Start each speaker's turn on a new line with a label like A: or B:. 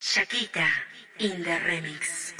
A: Shakita in the remix.